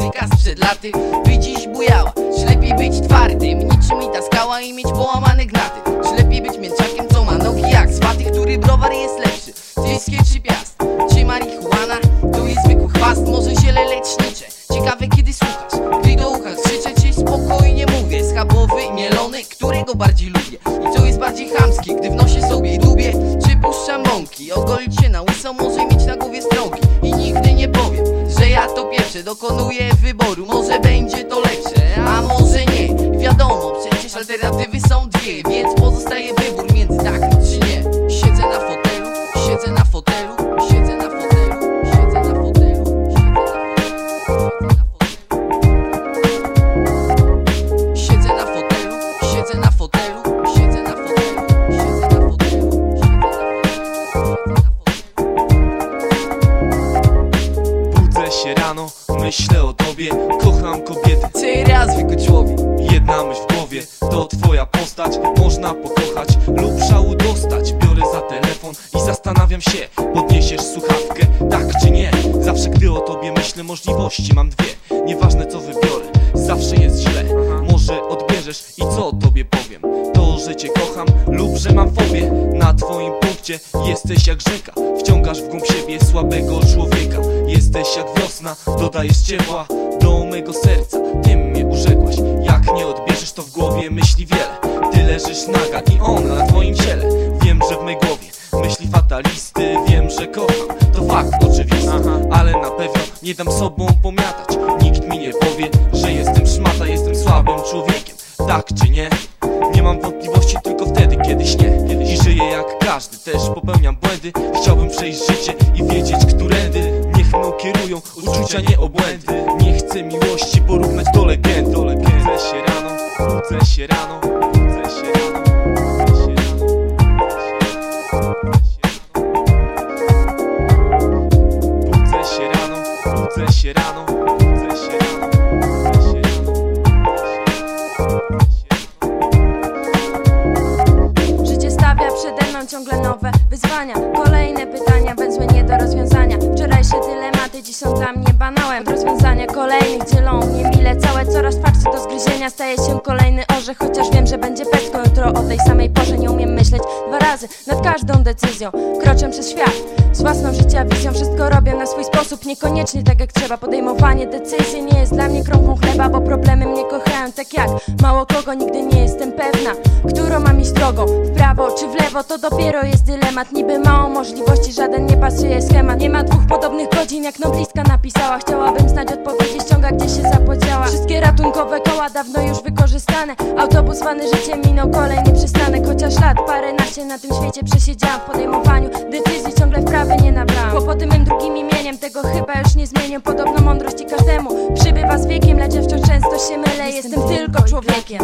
muzyka sprzed laty. Dziś bujała, czy lepiej być twardym Niczym i ta skała i mieć połamane gnaty. Czy lepiej być mięczakiem, co ma nogi jak zwaty Który browar jest lepszy, whisky czy piast Czy marihuana, to jest zwykły chwast Może ziele lecznicze, ciekawe kiedy słuchasz. Gdy do ucha krzyczę, czy spokojnie mówię. Schabowy, mielony, którego bardziej lubię pierwsze Dokonuję wyboru, może będzie to lepsze A może nie, wiadomo, przecież alternatywy są dwie Więc pozostaje wybór można pokochać lub szału dostać. Biorę za telefon i zastanawiam się Podniesiesz słuchawkę, tak czy nie? Zawsze gdy o tobie myślę, możliwości mam dwie. Nieważne co wybiorę, zawsze jest źle. Może odbierzesz i co o tobie powiem? To, że cię kocham lub że mam fobię. Na twoim punkcie jesteś jak rzeka. Wciągasz w głąb siebie słabego człowieka. Jesteś jak wiosna, dodajesz ciepła do mego serca. Tym mnie urzekłaś, jak nie odbierzesz to w głowie myśli wiele leżysz naga i ona na twoim ciele. Wiem, że w mej głowie myśli fatalisty Wiem, że kocham, to fakt oczywisty Ale na pewno nie dam sobą pomiatać. Nikt mi nie powie, że jestem szmata Jestem słabym człowiekiem, tak czy nie? Nie mam wątpliwości tylko wtedy, kiedy śnię I żyję jak każdy, też popełniam błędy. Chciałbym przejść życie i wiedzieć, którędy. Niech mną kierują uczucia, nie obłędy. Nie chcę miłości porównać do legendy. Budzę się rano, budzę się rano Kolejne pytania węzłe nie do rozwiązania. Wczorajsze dylematy dziś są dla mnie banałem. Rozwiązania kolejnych dzielą mnie mile. Całe coraz do zgryzienia Staje się kolejny orzech Chociaż wiem, że będzie pestko jutro o tej samej porze Nie umiem myśleć. Dwa razy nad każdą decyzją Kroczę przez świat. Z własną życia wizją Wszystko robię na swój sposób. Niekoniecznie tak jak trzeba. Podejmowanie decyzji nie jest dla mnie kromką chleba Bo problemy mnie kochają. Tak jak mało kogo Nigdy nie jestem pewna, którą mam iść drogą. W prawo czy w lewo to dopiero jest dylemat. Niby mało możliwości, żaden nie pasuje schemat. Nie ma dwóch podobnych godzin jak noblistka napisała. Chciałabym znać odpowiedzi, ściąga gdzie się Ratunkowe koła dawno już wykorzystane. Autobus zwany życiem minął kolejny przystanek Chociaż lat paręnaście na tym świecie przesiedziałam W podejmowaniu decyzji ciągle wprawy nie nabrałam. Kłopoty mym drugim imieniem, tego chyba już nie zmienię Podobno mądrości każdemu przybywa z wiekiem Lecz wciąż często się mylę, jestem tylko człowiekiem